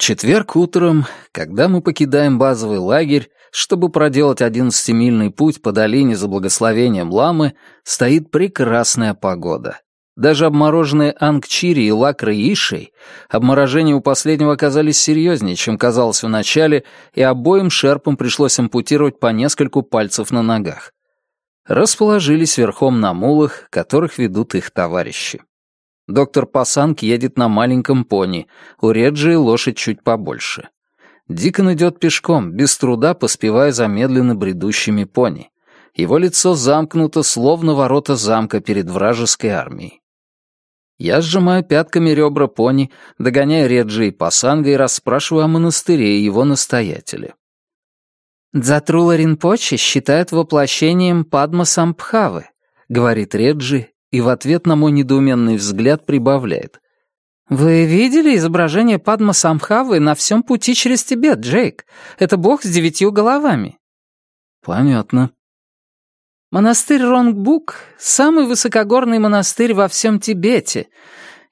четверг утром, когда мы покидаем базовый лагерь, чтобы проделать одиннадцатимильный путь по долине за благословением ламы, стоит прекрасная погода. Даже обмороженные ангчири и лакры ишей, обморожения у последнего оказались серьезнее, чем казалось вначале, и обоим шерпам пришлось ампутировать по нескольку пальцев на ногах. Расположились верхом на мулах, которых ведут их товарищи. Доктор Пасанг едет на маленьком пони, у Реджи лошадь чуть побольше. Дикон идет пешком, без труда поспевая за медленно бредущими пони. Его лицо замкнуто, словно ворота замка перед вражеской армией. Я сжимаю пятками ребра пони, догоняя Реджи и Пасанга и расспрашиваю о монастыре и его настоятеле. «Дзатрула Ринпоче считают воплощением Падма Сампхавы», — говорит Реджи, и в ответ на мой недоуменный взгляд прибавляет. «Вы видели изображение Падма Сампхавы на всем пути через Тибет, Джейк? Это бог с девятью головами». «Понятно». Монастырь Ронгбук — самый высокогорный монастырь во всем Тибете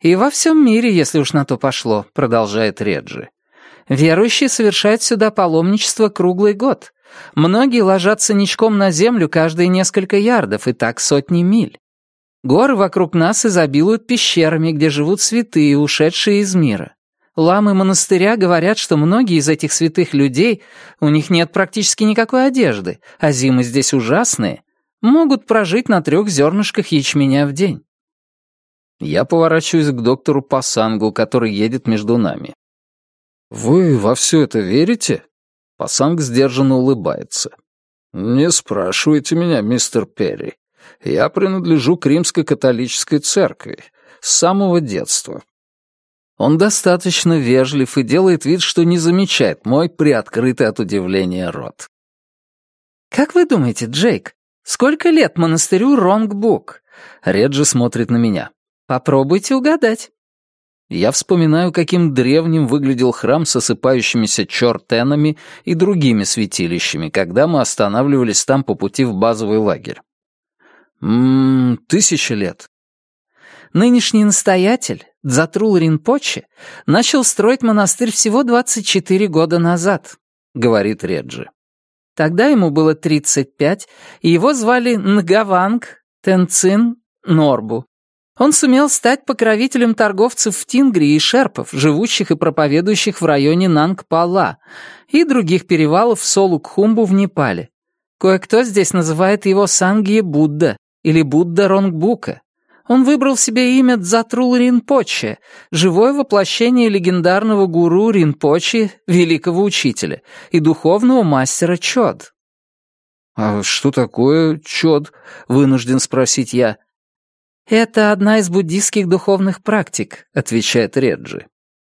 и во всем мире, если уж на то пошло, продолжает Реджи. Верующие совершают сюда паломничество круглый год. Многие ложатся ничком на землю каждые несколько ярдов, и так сотни миль. Горы вокруг нас изобилуют пещерами, где живут святые, ушедшие из мира. Ламы монастыря говорят, что многие из этих святых людей, у них нет практически никакой одежды, а зимы здесь ужасные, могут прожить на трех зернышках ячменя в день. Я поворачиваюсь к доктору Пасангу, который едет между нами. «Вы во все это верите?» Пасанг сдержанно улыбается. «Не спрашивайте меня, мистер Перри. Я принадлежу к римско-католической церкви. С самого детства». Он достаточно вежлив и делает вид, что не замечает мой приоткрытый от удивления рот. «Как вы думаете, Джейк, сколько лет монастырю Ронгбук?» Реджи смотрит на меня. «Попробуйте угадать». Я вспоминаю, каким древним выглядел храм с осыпающимися чертенами и другими святилищами, когда мы останавливались там по пути в базовый лагерь. Ммм, тысяча лет. Нынешний настоятель, Дзатрул Ринпоче, начал строить монастырь всего 24 года назад, говорит Реджи. Тогда ему было 35, и его звали Нгаванг Тенцин Норбу. Он сумел стать покровителем торговцев в Тингре и шерпов, живущих и проповедующих в районе Нангпала, и других перевалов в Солукхумбу в Непале. Кое-кто здесь называет его Сангье Будда или Будда Ронгбука. Он выбрал себе имя Дзатрул Ринпоче, живое воплощение легендарного гуру Ринпоче, великого учителя, и духовного мастера Чод. «А что такое Чод?» — вынужден спросить я. «Это одна из буддийских духовных практик», — отвечает Реджи.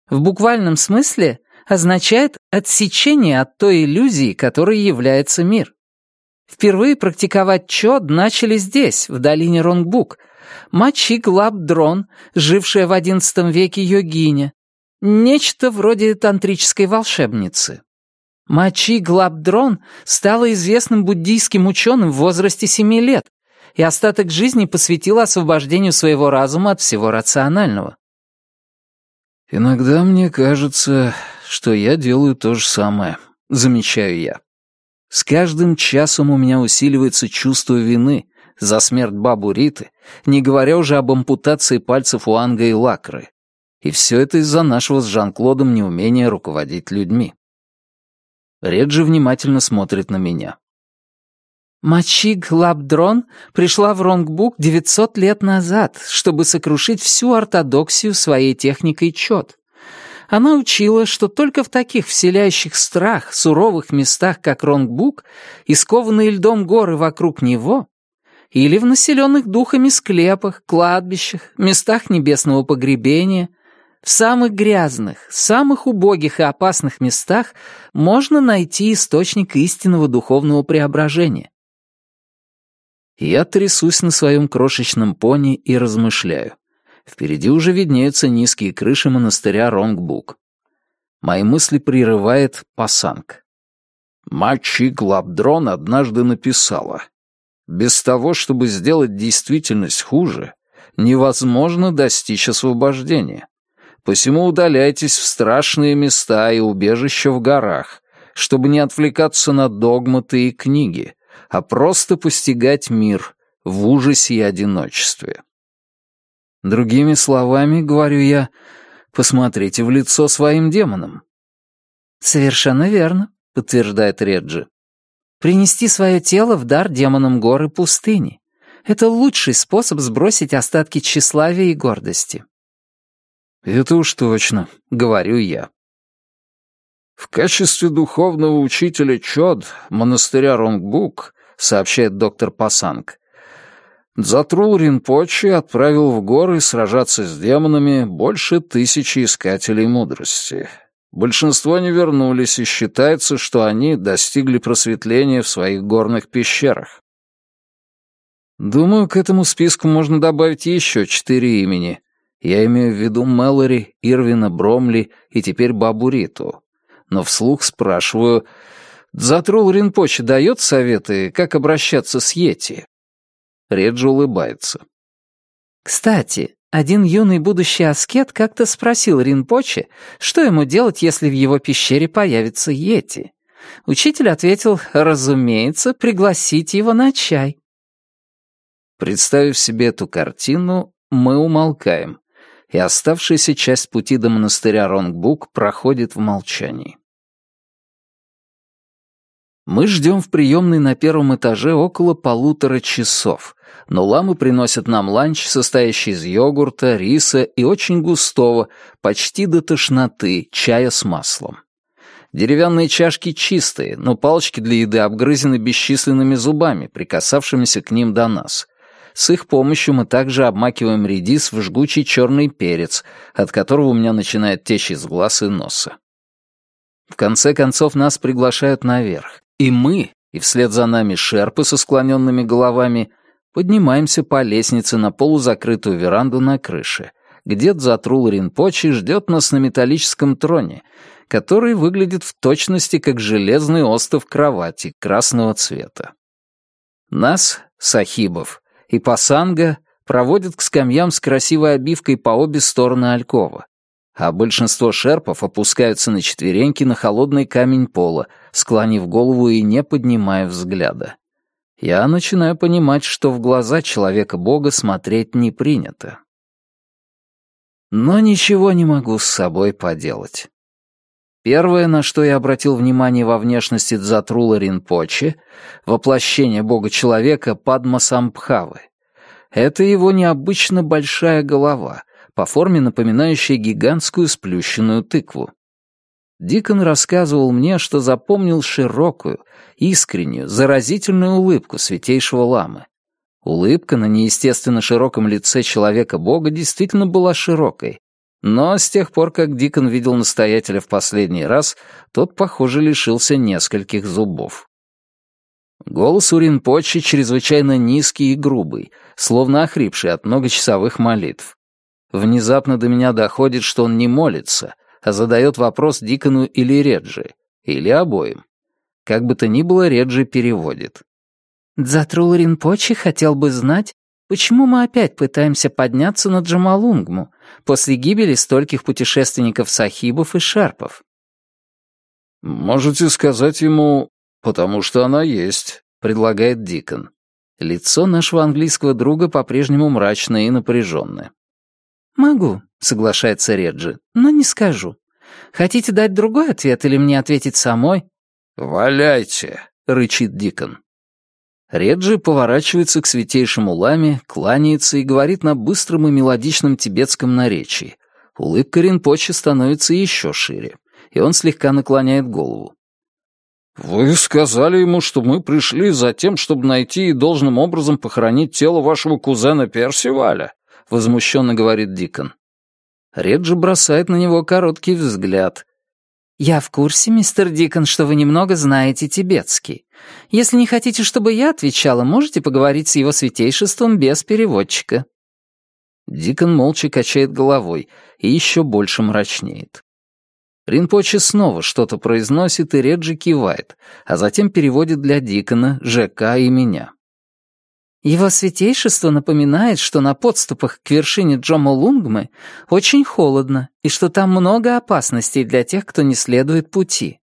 «В буквальном смысле означает отсечение от той иллюзии, которой является мир. Впервые практиковать чод начали здесь, в долине Ронгбук, Мачи Глабдрон, жившая в XI веке йогиня, нечто вроде тантрической волшебницы. Мачи Глабдрон стала известным буддийским ученым в возрасте семи лет, и остаток жизни посвятила освобождению своего разума от всего рационального. «Иногда мне кажется, что я делаю то же самое», — замечаю я. С каждым часом у меня усиливается чувство вины за смерть бабу Риты, не говоря уже об ампутации пальцев у Анга и Лакры. И все это из-за нашего с Жан-Клодом неумения руководить людьми. Реджи внимательно смотрит на меня. Мачиг Лабдрон пришла в Ронгбук 900 лет назад, чтобы сокрушить всю ортодоксию своей техникой чет. Она учила, что только в таких вселяющих страх, суровых местах, как Ронгбук, и скованные льдом горы вокруг него, или в населенных духами склепах, кладбищах, местах небесного погребения, в самых грязных, самых убогих и опасных местах можно найти источник истинного духовного преображения. Я трясусь на своем крошечном пони и размышляю. Впереди уже виднеются низкие крыши монастыря Ронгбук. Мои мысли прерывает Пасанг. Мачи Глабдрон однажды написала. Без того, чтобы сделать действительность хуже, невозможно достичь освобождения. Посему удаляйтесь в страшные места и убежища в горах, чтобы не отвлекаться на догматы и книги, а просто постигать мир в ужасе и одиночестве. Другими словами, говорю я, посмотрите в лицо своим демонам. «Совершенно верно», — подтверждает Реджи. «Принести свое тело в дар демонам горы пустыни. Это лучший способ сбросить остатки тщеславия и гордости». «Это уж точно», — говорю я. В качестве духовного учителя Чод монастыря Ронгбук, сообщает доктор Пасанг, Затрул Ринпочи отправил в горы сражаться с демонами больше тысячи искателей мудрости. Большинство не вернулись, и считается, что они достигли просветления в своих горных пещерах. Думаю, к этому списку можно добавить еще четыре имени. Я имею в виду Мэлори, Ирвина, Бромли и теперь Бабу Риту. Но вслух спрашиваю, Затрул Ринпочи дает советы, как обращаться с Йети? Реджи улыбается. «Кстати, один юный будущий аскет как-то спросил Ринпоче, что ему делать, если в его пещере появится Йети. Учитель ответил, разумеется, пригласить его на чай. Представив себе эту картину, мы умолкаем, и оставшаяся часть пути до монастыря Ронгбук проходит в молчании. Мы ждем в приемной на первом этаже около полутора часов, но ламы приносят нам ланч, состоящий из йогурта, риса и очень густого, почти до тошноты, чая с маслом. Деревянные чашки чистые, но палочки для еды обгрызены бесчисленными зубами, прикасавшимися к ним до нас. С их помощью мы также обмакиваем редис в жгучий черный перец, от которого у меня начинает течь из глаз и носа. В конце концов нас приглашают наверх, и мы, и вслед за нами шерпы со склоненными головами, Поднимаемся по лестнице на полузакрытую веранду на крыше, где Дзатрул Ринпочи ждет нас на металлическом троне, который выглядит в точности как железный остов кровати красного цвета. Нас, сахибов, и пасанга проводят к скамьям с красивой обивкой по обе стороны алькова, а большинство шерпов опускаются на четвереньки на холодный камень пола, склонив голову и не поднимая взгляда я начинаю понимать, что в глаза человека-бога смотреть не принято. Но ничего не могу с собой поделать. Первое, на что я обратил внимание во внешности Дзатрула Ринпоче, воплощение бога-человека Падма Самбхавы, это его необычно большая голова, по форме напоминающая гигантскую сплющенную тыкву. Дикон рассказывал мне, что запомнил широкую, искреннюю, заразительную улыбку святейшего ламы. Улыбка на неестественно широком лице человека-бога действительно была широкой, но с тех пор, как Дикон видел настоятеля в последний раз, тот, похоже, лишился нескольких зубов. Голос у Ринпочи чрезвычайно низкий и грубый, словно охрипший от многочасовых молитв. Внезапно до меня доходит, что он не молится, а задает вопрос Дикону или Реджи, или обоим. Как бы то ни было, Реджи переводит. «Дзатрул Ринпочи хотел бы знать, почему мы опять пытаемся подняться на Джамалунгму после гибели стольких путешественников-сахибов и шарпов». «Можете сказать ему, потому что она есть», — предлагает Дикон. Лицо нашего английского друга по-прежнему мрачное и напряженное. «Могу», — соглашается Реджи, — «но не скажу. Хотите дать другой ответ или мне ответить самой?» «Валяйте», — рычит Дикон. Реджи поворачивается к святейшему ламе, кланяется и говорит на быстром и мелодичном тибетском наречии. Улыбка Ринпочи становится еще шире, и он слегка наклоняет голову. «Вы сказали ему, что мы пришли за тем, чтобы найти и должным образом похоронить тело вашего кузена Персиваля», — возмущенно говорит Дикон. Реджи бросает на него короткий взгляд. «Я в курсе, мистер Дикон, что вы немного знаете тибетский. Если не хотите, чтобы я отвечала, можете поговорить с его святейшеством без переводчика». Дикон молча качает головой и еще больше мрачнеет. Ринпоче снова что-то произносит, и Реджи кивает, а затем переводит для Дикона, ЖК и меня. Его святейшество напоминает, что на подступах к вершине Джомолунгмы очень холодно и что там много опасностей для тех, кто не следует пути.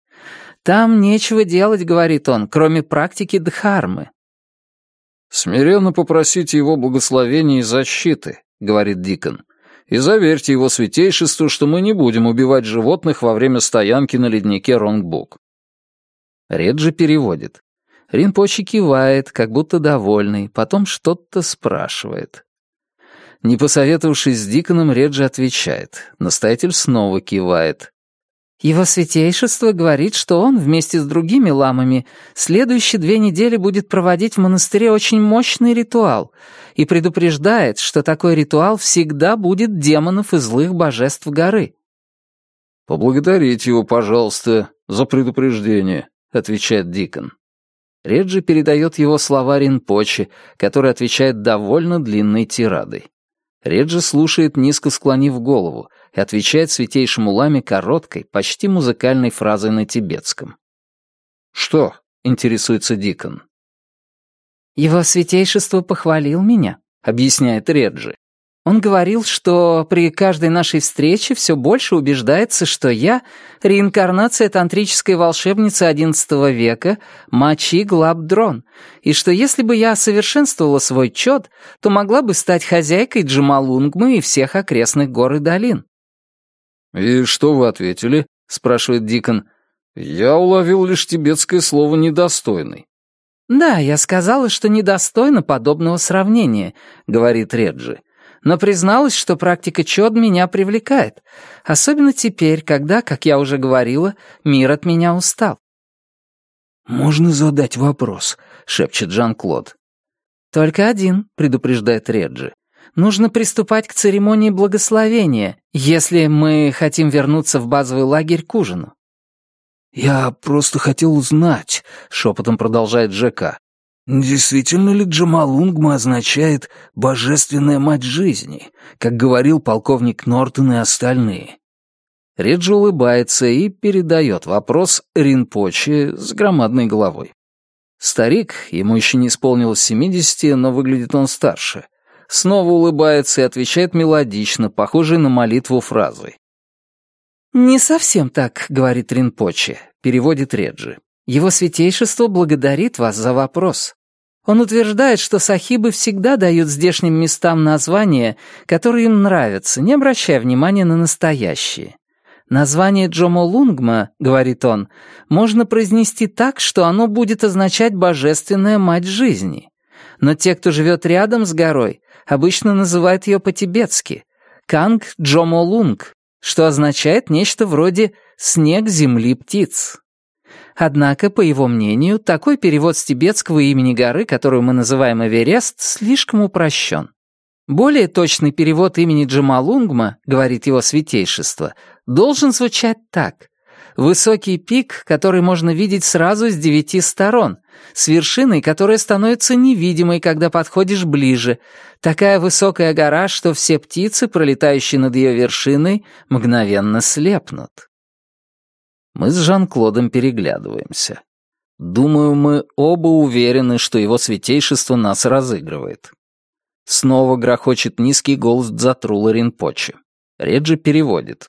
Там нечего делать, говорит он, кроме практики дхармы. «Смиренно попросите его благословения и защиты», — говорит Дикон. «И заверьте его святейшеству, что мы не будем убивать животных во время стоянки на леднике Ронгбук». Реджи переводит. Ринпочи кивает, как будто довольный, потом что-то спрашивает. Не посоветовавшись с Диконом, Реджи отвечает. Настоятель снова кивает. Его святейшество говорит, что он вместе с другими ламами следующие две недели будет проводить в монастыре очень мощный ритуал и предупреждает, что такой ритуал всегда будет демонов и злых божеств горы. «Поблагодарите его, пожалуйста, за предупреждение», — отвечает Дикон. Реджи передает его слова Ринпоче, который отвечает довольно длинной тирадой. Реджи слушает, низко склонив голову, и отвечает святейшему ламе короткой, почти музыкальной фразой на тибетском. «Что?» — интересуется Дикон. «Его святейшество похвалил меня», — объясняет Реджи. Он говорил, что при каждой нашей встрече все больше убеждается, что я — реинкарнация тантрической волшебницы XI века Мачи Глабдрон, и что если бы я совершенствовала свой чод, то могла бы стать хозяйкой Джамалунгмы и всех окрестных гор и долин. «И что вы ответили?» — спрашивает Дикон. «Я уловил лишь тибетское слово «недостойный». «Да, я сказала, что недостойно подобного сравнения», — говорит Реджи но призналась, что практика чод меня привлекает, особенно теперь, когда, как я уже говорила, мир от меня устал. «Можно задать вопрос?» — шепчет Жан-Клод. «Только один», — предупреждает Реджи. «Нужно приступать к церемонии благословения, если мы хотим вернуться в базовый лагерь к ужину». «Я просто хотел узнать», — шепотом продолжает Джека, Действительно ли Джамалунгма означает «божественная мать жизни», как говорил полковник Нортон и остальные? Реджи улыбается и передает вопрос Ринпоче с громадной головой. Старик, ему еще не исполнилось семидесяти, но выглядит он старше, снова улыбается и отвечает мелодично, похожей на молитву фразой. «Не совсем так», — говорит Ринпоче, переводит Реджи. Его святейшество благодарит вас за вопрос. Он утверждает, что сахибы всегда дают здешним местам названия, которые им нравятся, не обращая внимания на настоящие. Название Джомолунгма, говорит он, можно произнести так, что оно будет означать «божественная мать жизни». Но те, кто живет рядом с горой, обычно называют ее по-тибетски «Канг Джомолунг», что означает нечто вроде «снег земли птиц». Однако, по его мнению, такой перевод с тибетского имени горы, которую мы называем Эверест, слишком упрощен. Более точный перевод имени Джамалунгма, говорит его святейшество, должен звучать так. Высокий пик, который можно видеть сразу с девяти сторон, с вершиной, которая становится невидимой, когда подходишь ближе, такая высокая гора, что все птицы, пролетающие над ее вершиной, мгновенно слепнут. Мы с Жан-Клодом переглядываемся. Думаю, мы оба уверены, что его святейшество нас разыгрывает. Снова грохочет низкий голос Дзатрула Ринпочи. Реджи переводит.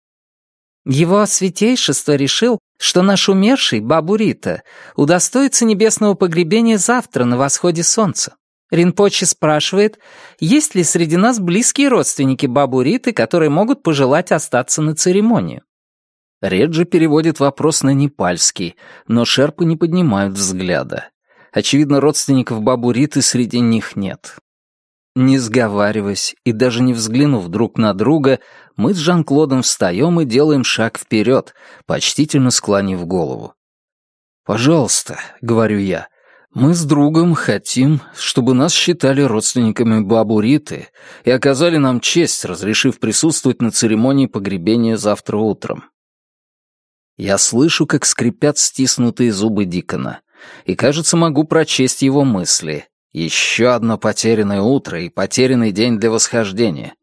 Его святейшество решил, что наш умерший, Бабу Рита, удостоится небесного погребения завтра на восходе солнца. Ринпочи спрашивает, есть ли среди нас близкие родственники Бабу Риты, которые могут пожелать остаться на церемонию. Реджи переводит вопрос на непальский, но шерпы не поднимают взгляда. Очевидно, родственников бабу Риты среди них нет. Не сговариваясь и даже не взглянув друг на друга, мы с Жан-Клодом встаем и делаем шаг вперед, почтительно склонив голову. «Пожалуйста», — говорю я, — «мы с другом хотим, чтобы нас считали родственниками бабу Риты и оказали нам честь, разрешив присутствовать на церемонии погребения завтра утром. Я слышу, как скрипят стиснутые зубы Дикона, и, кажется, могу прочесть его мысли. Еще одно потерянное утро и потерянный день для восхождения.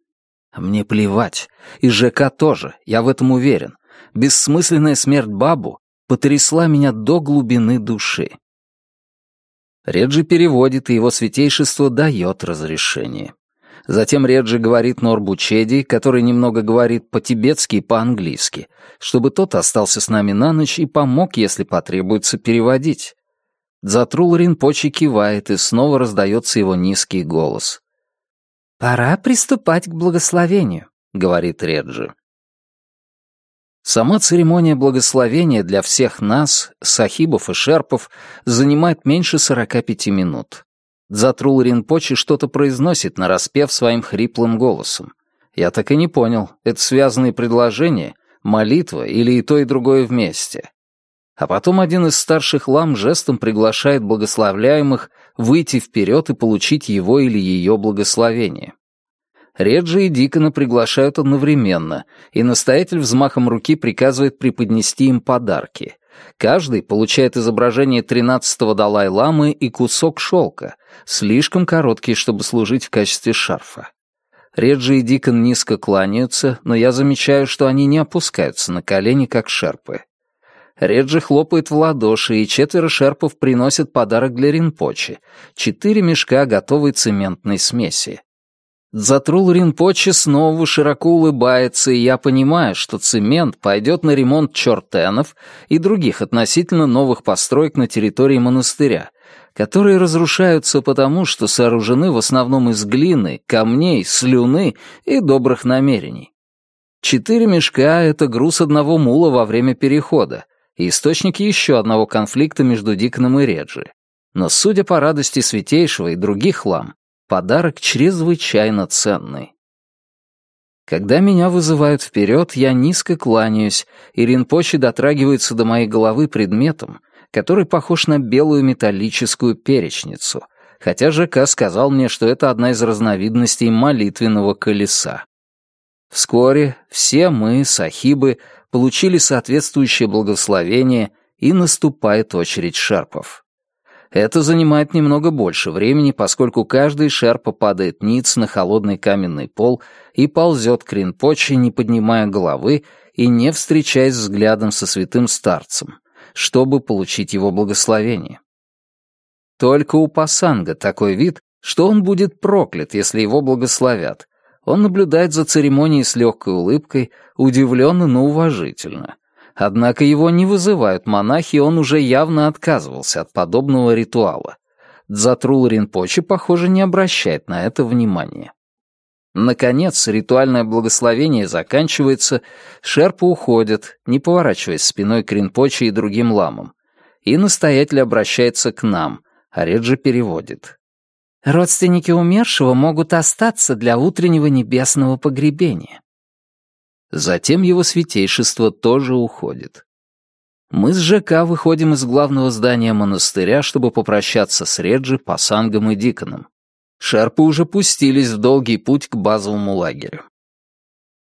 Мне плевать. И ЖК тоже, я в этом уверен. Бессмысленная смерть бабу потрясла меня до глубины души. Реджи переводит, и его святейшество дает разрешение. Затем Реджи говорит Норбу Чеди, который немного говорит по-тибетски и по-английски, чтобы тот остался с нами на ночь и помог, если потребуется, переводить. Затрул Ринпочи кивает, и снова раздается его низкий голос. «Пора приступать к благословению», — говорит Реджи. Сама церемония благословения для всех нас, сахибов и шерпов, занимает меньше 45 минут. Затрул Ринпочи что-то произносит, нараспев своим хриплым голосом. Я так и не понял, это связанные предложения, молитва или и то, и другое вместе. А потом один из старших лам жестом приглашает благословляемых выйти вперед и получить его или ее благословение. Реджи и Дикона приглашают одновременно, и настоятель взмахом руки приказывает преподнести им подарки. Каждый получает изображение тринадцатого Далай-ламы и кусок шелка, слишком короткий, чтобы служить в качестве шарфа. Реджи и Дикон низко кланяются, но я замечаю, что они не опускаются на колени, как шерпы. Реджи хлопает в ладоши, и четверо шерпов приносят подарок для Ринпочи — четыре мешка готовой цементной смеси. Затрул Ринпоче снова широко улыбается, и я понимаю, что цемент пойдет на ремонт чертенов и других относительно новых построек на территории монастыря, которые разрушаются потому, что сооружены в основном из глины, камней, слюны и добрых намерений. Четыре мешка — это груз одного мула во время перехода, и источник еще одного конфликта между Диконом и Реджи. Но, судя по радости Святейшего и других лам, Подарок чрезвычайно ценный. Когда меня вызывают вперед, я низко кланяюсь, и Ринпочи дотрагивается до моей головы предметом, который похож на белую металлическую перечницу, хотя ЖК сказал мне, что это одна из разновидностей молитвенного колеса. Вскоре все мы, сахибы, получили соответствующее благословение, и наступает очередь шарпов. Это занимает немного больше времени, поскольку каждый шерпа падает ниц на холодный каменный пол и ползет к Ринпоче, не поднимая головы и не встречаясь взглядом со святым старцем, чтобы получить его благословение. Только у Пасанга такой вид, что он будет проклят, если его благословят. Он наблюдает за церемонией с легкой улыбкой, удивленно, но уважительно. Однако его не вызывают монахи, он уже явно отказывался от подобного ритуала. Дзатрул Ринпоче, похоже, не обращает на это внимания. Наконец, ритуальное благословение заканчивается, шерпы уходят, не поворачиваясь спиной к Ринпоче и другим ламам. И настоятель обращается к нам, а Реджи переводит. «Родственники умершего могут остаться для утреннего небесного погребения. Затем его святейшество тоже уходит. Мы с ЖК выходим из главного здания монастыря, чтобы попрощаться с Реджи, Пасангом и Диконом. Шерпы уже пустились в долгий путь к базовому лагерю.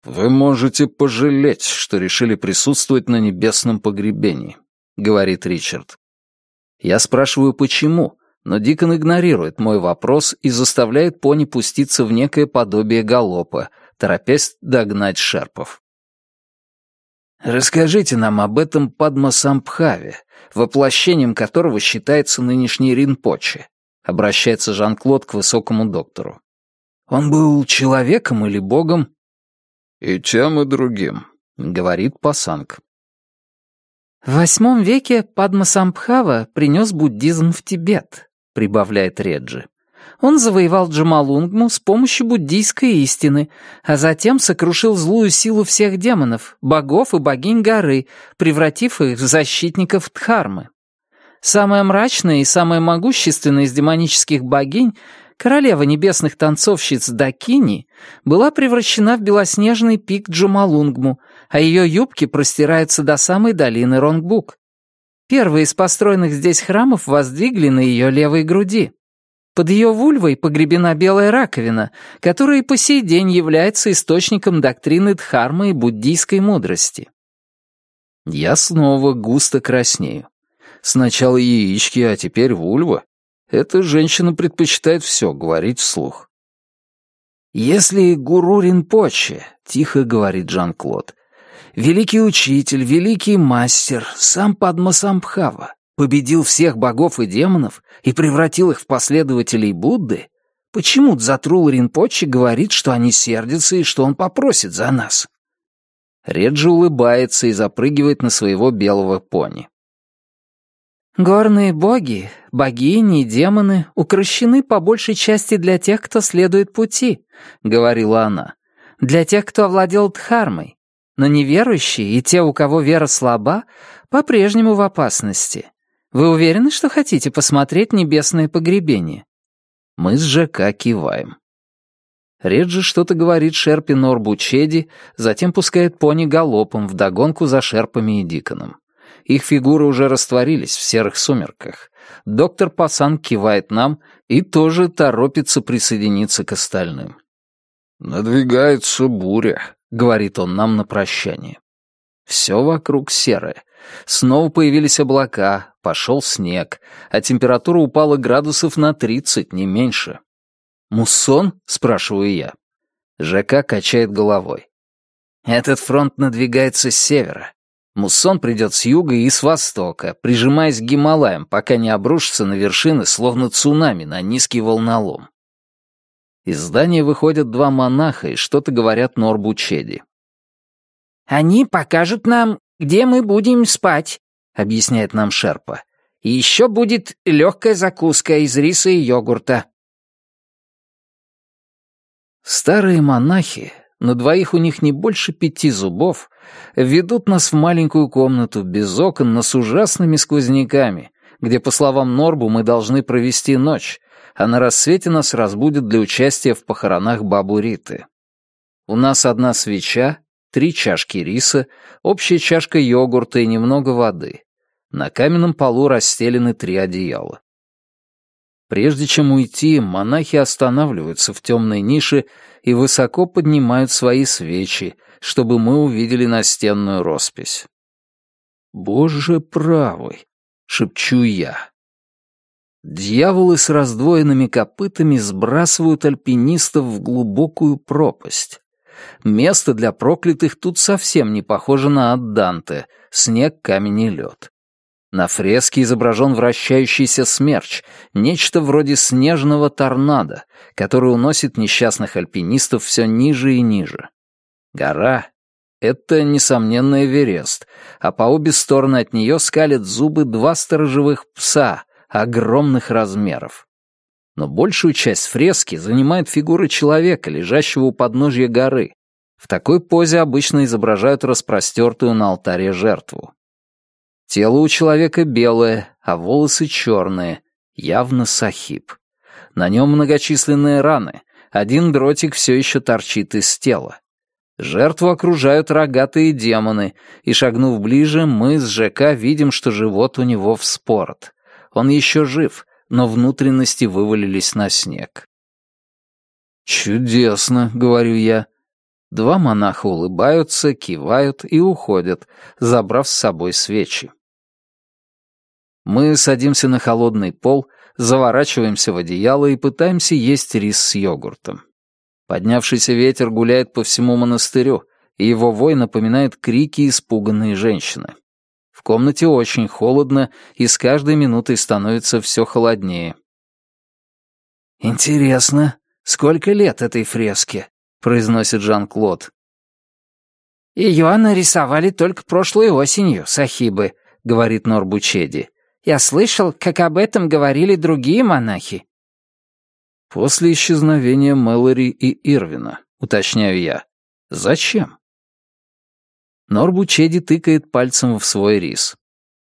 «Вы можете пожалеть, что решили присутствовать на небесном погребении», — говорит Ричард. Я спрашиваю, почему, но Дикон игнорирует мой вопрос и заставляет пони пуститься в некое подобие галопа, торопясь догнать шерпов. «Расскажите нам об этом Падмасамбхаве, воплощением которого считается нынешний Ринпоче», обращается Жан-Клод к высокому доктору. «Он был человеком или богом?» «И тем, и другим», — говорит Пасанг. «В восьмом веке Падмасамбхава принес буддизм в Тибет», — прибавляет Реджи он завоевал Джамалунгму с помощью буддийской истины, а затем сокрушил злую силу всех демонов, богов и богинь горы, превратив их в защитников Дхармы. Самая мрачная и самая могущественная из демонических богинь, королева небесных танцовщиц Дакини, была превращена в белоснежный пик Джумалунгму, а ее юбки простираются до самой долины Ронгбук. Первые из построенных здесь храмов воздвигли на ее левой груди. Под ее вульвой погребена белая раковина, которая и по сей день является источником доктрины Дхармы и буддийской мудрости. Я снова густо краснею. Сначала яички, а теперь вульва. Эта женщина предпочитает все говорить вслух. «Если гуру Ринпоче», — тихо говорит Жан-Клод, — «великий учитель, великий мастер, сам Падмасамбхава, победил всех богов и демонов и превратил их в последователей Будды, почему Дзатрул Ринпочи говорит, что они сердятся и что он попросит за нас? Реджи улыбается и запрыгивает на своего белого пони. Горные боги, богини и демоны укращены по большей части для тех, кто следует пути, говорила она, для тех, кто овладел дхармой. Но неверующие и те, у кого вера слаба, по-прежнему в опасности. Вы уверены, что хотите посмотреть небесное погребение? Мы с ЖК киваем. Реджи что-то говорит Шерпе Норбу Чеди, затем пускает пони галопом вдогонку за Шерпами и Диконом. Их фигуры уже растворились в серых сумерках. Доктор Пасан кивает нам и тоже торопится присоединиться к остальным. «Надвигается буря», — говорит он нам на прощание. Все вокруг серое. Снова появились облака, пошел снег, а температура упала градусов на тридцать, не меньше. «Муссон?» — спрашиваю я. ЖК качает головой. «Этот фронт надвигается с севера. Муссон придет с юга и с востока, прижимаясь к Гималаям, пока не обрушится на вершины, словно цунами на низкий волнолом. Из здания выходят два монаха и что-то говорят Норбу Чеди. «Они покажут нам, где мы будем спать», — объясняет нам Шерпа. «И еще будет легкая закуска из риса и йогурта». Старые монахи, на двоих у них не больше пяти зубов, ведут нас в маленькую комнату без окон, но с ужасными сквозняками, где, по словам Норбу, мы должны провести ночь, а на рассвете нас разбудят для участия в похоронах бабу Риты. У нас одна свеча, три чашки риса, общая чашка йогурта и немного воды. На каменном полу расстелены три одеяла. Прежде чем уйти, монахи останавливаются в темной нише и высоко поднимают свои свечи, чтобы мы увидели настенную роспись. «Боже правый!» — шепчу я. Дьяволы с раздвоенными копытами сбрасывают альпинистов в глубокую пропасть. Место для проклятых тут совсем не похоже на Адданте, снег, камень и лед. На фреске изображен вращающийся смерч, нечто вроде снежного торнадо, который уносит несчастных альпинистов все ниже и ниже. Гора — это, несомненно, Эверест, а по обе стороны от нее скалят зубы два сторожевых пса огромных размеров. Но большую часть фрески занимает фигура человека, лежащего у подножья горы. В такой позе обычно изображают распростертую на алтаре жертву. Тело у человека белое, а волосы черные, явно сахиб. На нем многочисленные раны, один дротик все еще торчит из тела. Жертву окружают рогатые демоны, и, шагнув ближе, мы с ЖК видим, что живот у него вспорот. Он еще жив, но внутренности вывалились на снег. «Чудесно», — говорю я. Два монаха улыбаются, кивают и уходят, забрав с собой свечи. Мы садимся на холодный пол, заворачиваемся в одеяло и пытаемся есть рис с йогуртом. Поднявшийся ветер гуляет по всему монастырю, и его вой напоминает крики испуганной женщины. В комнате очень холодно, и с каждой минутой становится все холоднее. «Интересно, сколько лет этой фреске?» — произносит Жан-Клод. «Ее нарисовали только прошлой осенью, Сахибы», — говорит Норбучеди. Я слышал, как об этом говорили другие монахи». «После исчезновения Мэлори и Ирвина», — уточняю я. «Зачем?» Норбу Чеди тыкает пальцем в свой рис.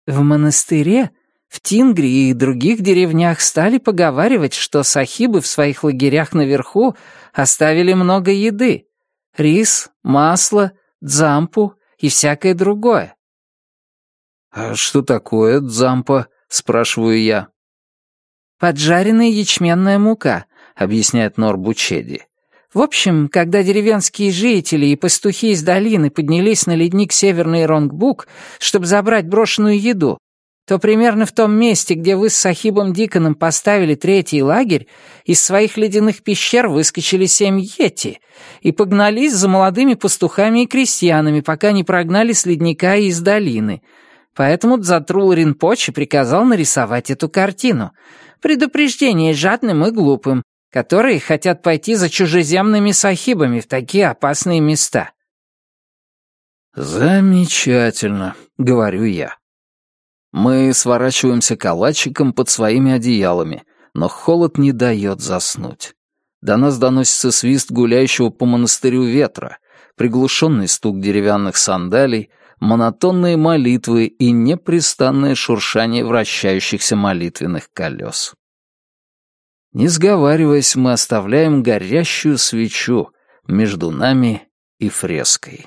«В монастыре, в Тингре и других деревнях стали поговаривать, что сахибы в своих лагерях наверху оставили много еды. Рис, масло, дзампу и всякое другое. «А что такое дзампа?» — спрашиваю я. «Поджаренная ячменная мука», — объясняет Норбучеди. В общем, когда деревенские жители и пастухи из долины поднялись на ледник Северный Ронгбук, чтобы забрать брошенную еду, то примерно в том месте, где вы с Сахибом Диконом поставили третий лагерь, из своих ледяных пещер выскочили семь йети и погнались за молодыми пастухами и крестьянами, пока не прогнали с ледника и из долины — Поэтому Дзатрул Ринпоче приказал нарисовать эту картину. Предупреждение жадным и глупым, которые хотят пойти за чужеземными сахибами в такие опасные места. «Замечательно», — говорю я. Мы сворачиваемся калачиком под своими одеялами, но холод не дает заснуть. До нас доносится свист гуляющего по монастырю ветра, приглушенный стук деревянных сандалий, монотонные молитвы и непрестанное шуршание вращающихся молитвенных колес. Не сговариваясь, мы оставляем горящую свечу между нами и фреской.